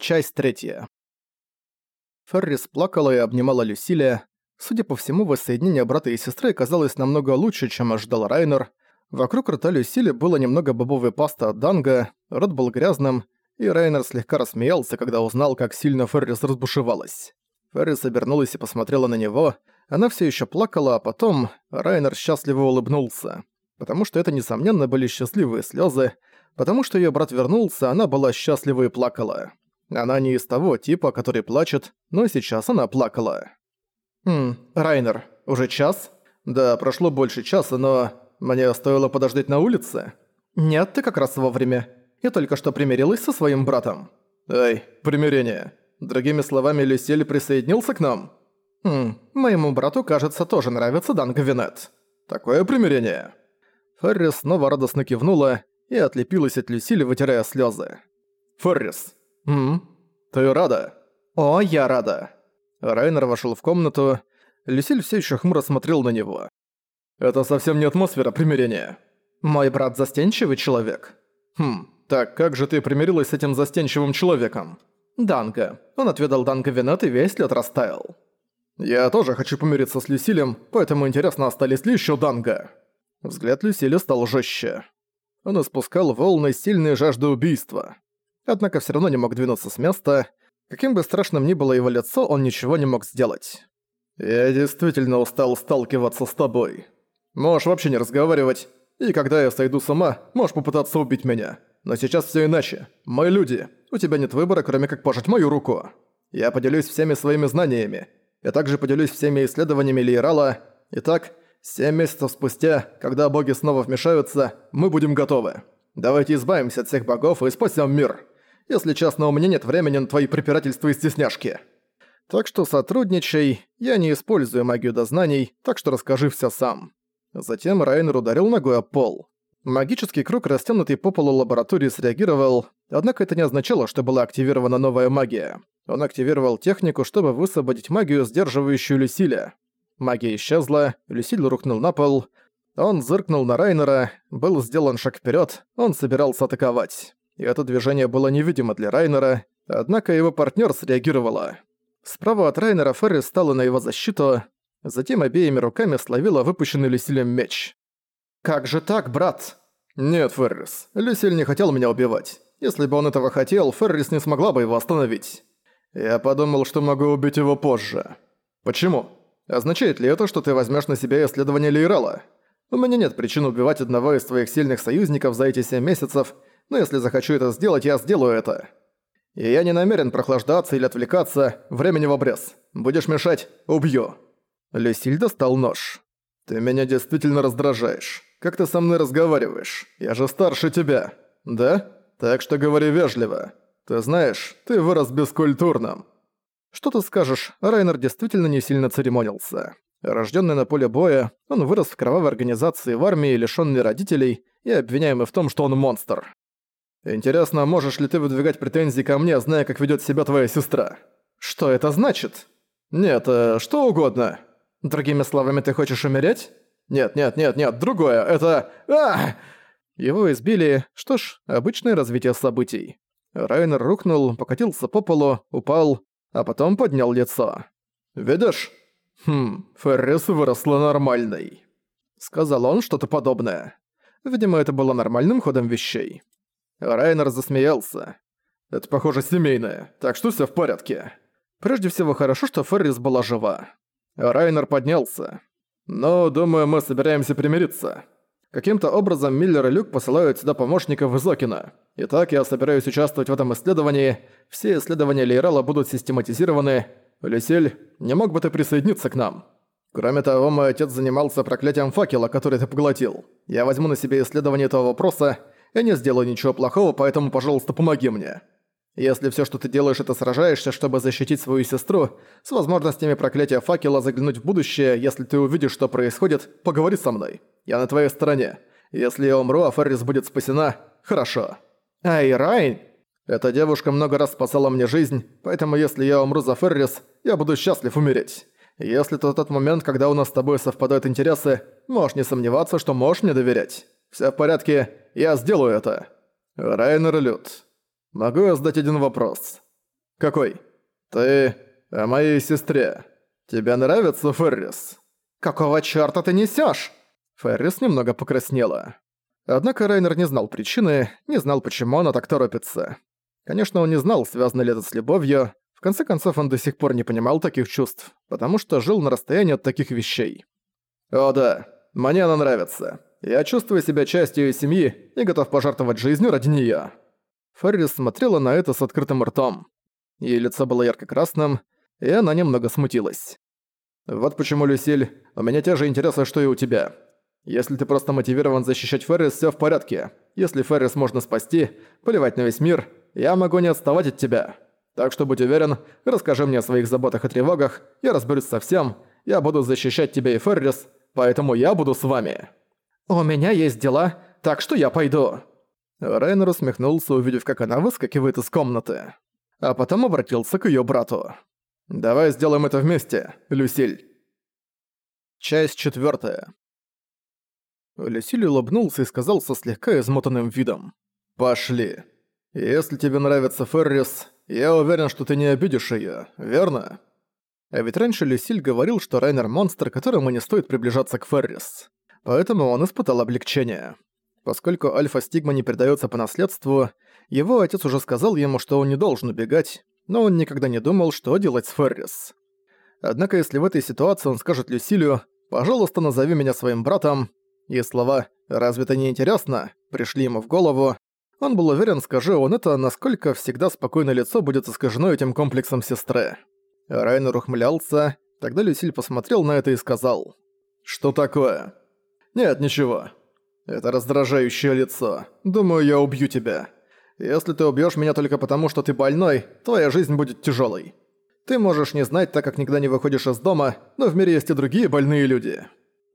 Часть третья. Феррис плакала и обнимала Люсилия. Судя по всему, воссоединение брата и сестры казалось намного лучше, чем ожидал Райнер. Вокруг рта Люсили было немного бобовой пасты от Данга, рот был грязным, и Райнер слегка рассмеялся, когда узнал, как сильно Феррис разбушевалась. Феррис обернулась и посмотрела на него. Она все еще плакала, а потом Райнер счастливо улыбнулся. Потому что это, несомненно, были счастливые слезы. Потому что ее брат вернулся, она была счастлива и плакала. Она не из того типа, который плачет, но сейчас она плакала. «Хм, Райнер, уже час?» «Да, прошло больше часа, но мне стоило подождать на улице?» «Нет, ты как раз вовремя. Я только что примирилась со своим братом». «Эй, примирение. Другими словами, Люсиль присоединился к нам?» «Хм, моему брату, кажется, тоже нравится Дан Гавинет». «Такое примирение?» Феррис снова радостно кивнула и отлепилась от Люсили, вытирая слезы. «Феррис, «М? Ты рада?» «О, я рада». Райнер вошел в комнату. Люсиль все еще хмуро смотрел на него. «Это совсем не атмосфера примирения. Мой брат застенчивый человек». «Хм, так как же ты примирилась с этим застенчивым человеком?» «Данга. Он отведал Данга винет и весь лед растаял». «Я тоже хочу помириться с Люсилем, поэтому интересно, остались ли еще Данга?» Взгляд Люсиля стал жестче. Он испускал волны сильной жажды убийства однако все равно не мог двинуться с места. Каким бы страшным ни было его лицо, он ничего не мог сделать. «Я действительно устал сталкиваться с тобой. Можешь вообще не разговаривать, и когда я сойду с ума, можешь попытаться убить меня. Но сейчас все иначе. Мы люди. У тебя нет выбора, кроме как пожать мою руку. Я поделюсь всеми своими знаниями. Я также поделюсь всеми исследованиями Лиерала. Итак, семь месяцев спустя, когда боги снова вмешаются, мы будем готовы. Давайте избавимся от всех богов и спасем мир. Если честно, у меня нет времени на твои препирательства и стесняшки. Так что сотрудничай, я не использую магию дознаний, так что расскажи всё сам». Затем Райнер ударил ногой о пол. Магический круг, растянутый по полу лаборатории, среагировал, однако это не означало, что была активирована новая магия. Он активировал технику, чтобы высвободить магию, сдерживающую Люсиля. Магия исчезла, Люсиль рухнул на пол. Он зыркнул на Райнера, был сделан шаг вперед, он собирался атаковать и это движение было невидимо для Райнера, однако его партнер среагировала. Справа от Райнера Феррис стала на его защиту, затем обеими руками словила выпущенный Люсилем меч. «Как же так, брат?» «Нет, Феррис, Люсиль не хотел меня убивать. Если бы он этого хотел, Феррис не смогла бы его остановить. Я подумал, что могу убить его позже. Почему? Означает ли это, что ты возьмешь на себя исследование Лейрала? У меня нет причин убивать одного из твоих сильных союзников за эти семь месяцев, но если захочу это сделать, я сделаю это. И я не намерен прохлаждаться или отвлекаться, времени в обрез. Будешь мешать – убью». Люсиль достал нож. «Ты меня действительно раздражаешь. Как ты со мной разговариваешь? Я же старше тебя. Да? Так что говори вежливо. Ты знаешь, ты вырос бескультурным». Что ты скажешь, Райнер действительно не сильно церемонился. Рожденный на поле боя, он вырос в кровавой организации в армии, лишённый родителей и обвиняемый в том, что он монстр. Интересно, можешь ли ты выдвигать претензии ко мне, зная, как ведёт себя твоя сестра? Что это значит? Нет, э, что угодно. Другими словами, ты хочешь умереть? Нет, нет, нет, нет, другое. Это... А! Его избили. Что ж, обычное развитие событий. Райнер рухнул, покатился по полу, упал, а потом поднял лицо. «Видишь? Хм, Феррис выросла нормальной». Сказал он что-то подобное. Видимо, это было нормальным ходом вещей. Райнер засмеялся. «Это, похоже, семейное, так что все в порядке. Прежде всего, хорошо, что Феррис была жива». Райнер поднялся. «Но, думаю, мы собираемся примириться. Каким-то образом Миллер и Люк посылают сюда помощников из Окина. Итак, я собираюсь участвовать в этом исследовании. Все исследования Лейрала будут систематизированы. Люсиль, не мог бы ты присоединиться к нам?» Кроме того, мой отец занимался проклятием факела, который ты поглотил. Я возьму на себя исследование этого вопроса я не сделаю ничего плохого, поэтому, пожалуйста, помоги мне. Если все, что ты делаешь, это сражаешься, чтобы защитить свою сестру, с возможностями проклятия факела заглянуть в будущее, если ты увидишь, что происходит, поговори со мной. Я на твоей стороне. Если я умру, а Феррис будет спасена, хорошо. Эй, Райн! Эта девушка много раз спасала мне жизнь, поэтому если я умру за Феррис, я буду счастлив умереть. Если это тот момент, когда у нас с тобой совпадают интересы, можешь не сомневаться, что можешь мне доверять. Всё в порядке, я сделаю это. Райнер Лют. Могу я задать один вопрос? «Какой?» «Ты о моей сестре. Тебе нравится Феррис?» «Какого чёрта ты несёшь?» Феррис немного покраснела. Однако Райнер не знал причины, не знал, почему она так торопится. Конечно, он не знал, связано ли это с любовью. В конце концов, он до сих пор не понимал таких чувств, потому что жил на расстоянии от таких вещей. «О да, мне она нравится. Я чувствую себя частью ее семьи и готов пожертвовать жизнью ради неё». Феррис смотрела на это с открытым ртом. Её лицо было ярко-красным, и она немного смутилась. «Вот почему, Люсиль, у меня те же интересы, что и у тебя. Если ты просто мотивирован защищать Феррис, всё в порядке. Если Феррис можно спасти, поливать на весь мир, я могу не отставать от тебя. Так что будь уверен, расскажи мне о своих заботах и тревогах, я разберусь со всем, я буду защищать тебя и Феррис, поэтому я буду с вами». «У меня есть дела, так что я пойду». Райнер усмехнулся, увидев, как она выскакивает из комнаты. А потом обратился к её брату. «Давай сделаем это вместе, Люсиль». Часть четвёртая. Люсиль улыбнулся и сказал со слегка измотанным видом. «Пошли. Если тебе нравится Феррис, я уверен, что ты не обидишь её, верно?» А ведь раньше Люсиль говорил, что Райнер монстр, которому не стоит приближаться к Феррис. Поэтому он испытал облегчение. Поскольку альфа-стигма не передается по наследству, его отец уже сказал ему, что он не должен убегать, но он никогда не думал, что делать с Феррис. Однако если в этой ситуации он скажет Люсилию «пожалуйста, назови меня своим братом», и слова «разве это не интересно?» пришли ему в голову, он был уверен, скажи он это, насколько всегда спокойное лицо будет искажено этим комплексом сестры. Райнер ухмылялся, тогда Люсиль посмотрел на это и сказал «Что такое?» «Нет, ничего. Это раздражающее лицо. Думаю, я убью тебя. Если ты убьёшь меня только потому, что ты больной, твоя жизнь будет тяжёлой. Ты можешь не знать, так как никогда не выходишь из дома, но в мире есть и другие больные люди».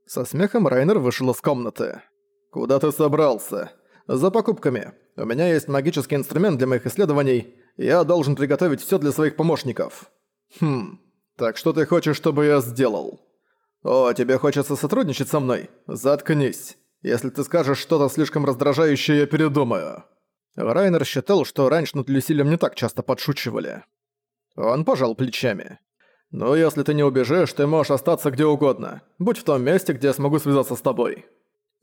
Со смехом Райнер вышел из комнаты. «Куда ты собрался?» «За покупками. У меня есть магический инструмент для моих исследований. Я должен приготовить всё для своих помощников». «Хм, так что ты хочешь, чтобы я сделал?» «О, тебе хочется сотрудничать со мной? Заткнись. Если ты скажешь что-то слишком раздражающее, я передумаю». Райнер считал, что раньше над Люсилем не так часто подшучивали. Он пожал плечами. «Ну, если ты не убежишь, ты можешь остаться где угодно. Будь в том месте, где я смогу связаться с тобой».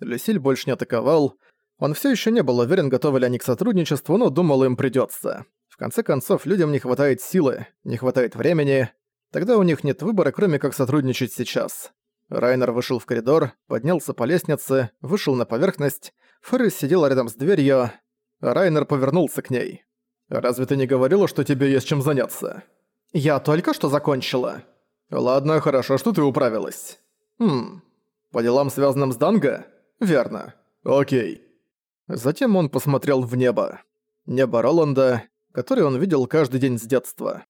Люсиль больше не атаковал. Он все еще не был уверен, готовы ли они к сотрудничеству, но думал, им придется. В конце концов, людям не хватает силы, не хватает времени. Тогда у них нет выбора, кроме как сотрудничать сейчас. Райнер вышел в коридор, поднялся по лестнице, вышел на поверхность. Феррис сидела рядом с дверью. Райнер повернулся к ней. «Разве ты не говорила, что тебе есть чем заняться?» «Я только что закончила». «Ладно, хорошо, что ты управилась». «Хм, по делам, связанным с Данго?» «Верно. Окей». Затем он посмотрел в небо. Небо Роланда, которое он видел каждый день с детства.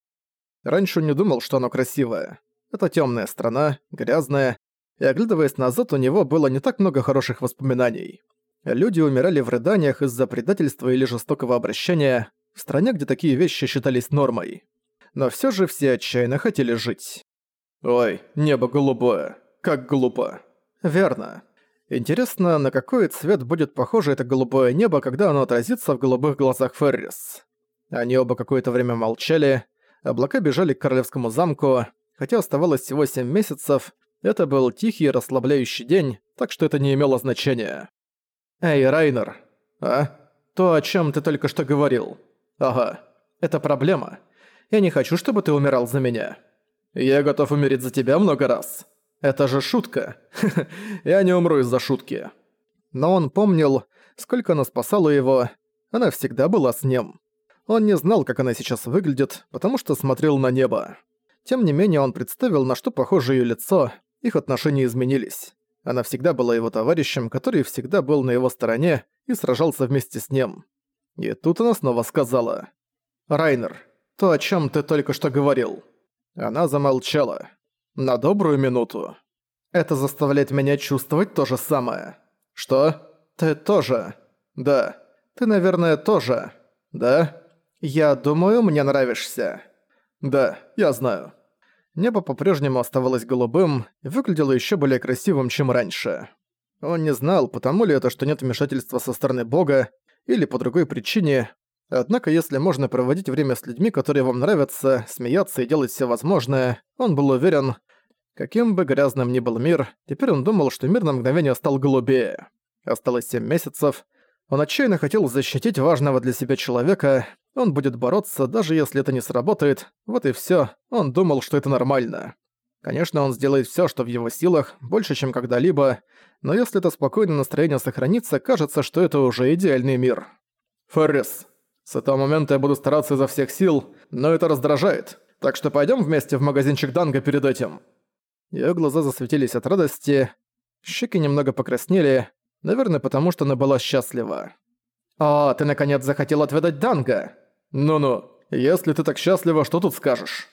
Раньше он не думал, что оно красивое. Это темная страна, грязная, и оглядываясь назад, у него было не так много хороших воспоминаний. Люди умирали в рыданиях из-за предательства или жестокого обращения в стране, где такие вещи считались нормой но все же все отчаянно хотели жить. Ой, небо голубое. Как глупо. Верно. Интересно, на какой цвет будет похоже это голубое небо, когда оно отразится в голубых глазах Феррис. Они оба какое-то время молчали, облака бежали к королевскому замку, хотя оставалось всего 7 месяцев, это был тихий расслабляющий день, так что это не имело значения. «Эй, Райнер!» «А? То, о чем ты только что говорил?» «Ага. Это проблема. Я не хочу, чтобы ты умирал за меня. Я готов умереть за тебя много раз. Это же шутка. Я не умру из-за шутки. Но он помнил, сколько она спасала его. Она всегда была с ним. Он не знал, как она сейчас выглядит, потому что смотрел на небо. Тем не менее, он представил, на что похоже ее лицо, их отношения изменились. Она всегда была его товарищем, который всегда был на его стороне и сражался вместе с ним. И тут она снова сказала. «Райнер, то, о чем ты только что говорил». Она замолчала. На добрую минуту. Это заставляет меня чувствовать то же самое. Что? Ты тоже? Да. Ты, наверное, тоже. Да? Я думаю, мне нравишься. Да, я знаю. Небо по-прежнему оставалось голубым и выглядело еще более красивым, чем раньше. Он не знал, потому ли это, что нет вмешательства со стороны Бога, или по другой причине, Однако, если можно проводить время с людьми, которые вам нравятся, смеяться и делать все возможное, он был уверен, каким бы грязным ни был мир, теперь он думал, что мир на мгновение стал голубее. Осталось семь месяцев. Он отчаянно хотел защитить важного для себя человека, он будет бороться, даже если это не сработает, вот и всё, он думал, что это нормально. Конечно, он сделает всё, что в его силах, больше, чем когда-либо, но если это спокойное настроение сохранится, кажется, что это уже идеальный мир. Феррис, с этого момента я буду стараться изо всех сил, но это раздражает. Так что пойдём вместе в магазинчик Данга перед этим». Её глаза засветились от радости, щеки немного покраснели, наверное, потому что она была счастлива. «О, ты наконец захотел отведать Данга!» «Ну-ну, если ты так счастлива, что тут скажешь?»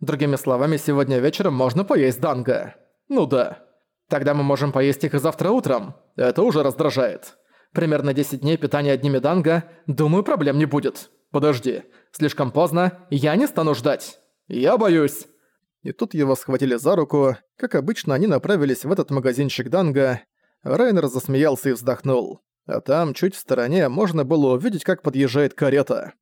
«Другими словами, сегодня вечером можно поесть Данга». «Ну да. Тогда мы можем поесть их и завтра утром. Это уже раздражает». Примерно 10 дней питания одними данго, думаю, проблем не будет. Подожди, слишком поздно, я не стану ждать. Я боюсь. И тут его схватили за руку, как обычно они направились в этот магазинчик данго. Райнер засмеялся и вздохнул. А там, чуть в стороне, можно было увидеть, как подъезжает карета.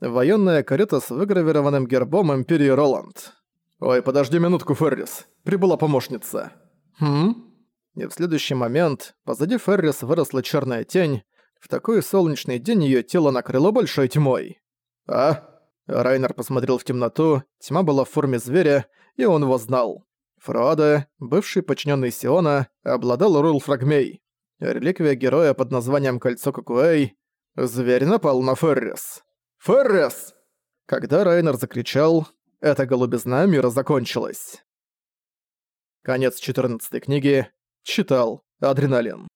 Военная карета с выгравированным гербом Империи Роланд. «Ой, подожди минутку, Феррис. Прибыла помощница». «Хм?» И в следующий момент позади Феррис выросла черная тень. В такой солнечный день ее тело накрыло большой тьмой. «А?» Райнер посмотрел в темноту, тьма была в форме зверя, и он его знал. Фруаде, бывший подчиненный Сиона, обладал рул фрагмей. Реликвия героя под названием Кольцо Кукуэй. Зверь напал на Феррис. «Феррис!» Когда Райнер закричал, эта голубизна мира закончилась. Конец 14 книги. Читал. Адреналин.